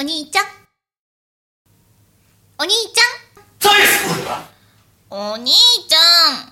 お兄ちゃん。お兄ちゃん。お兄ちゃん。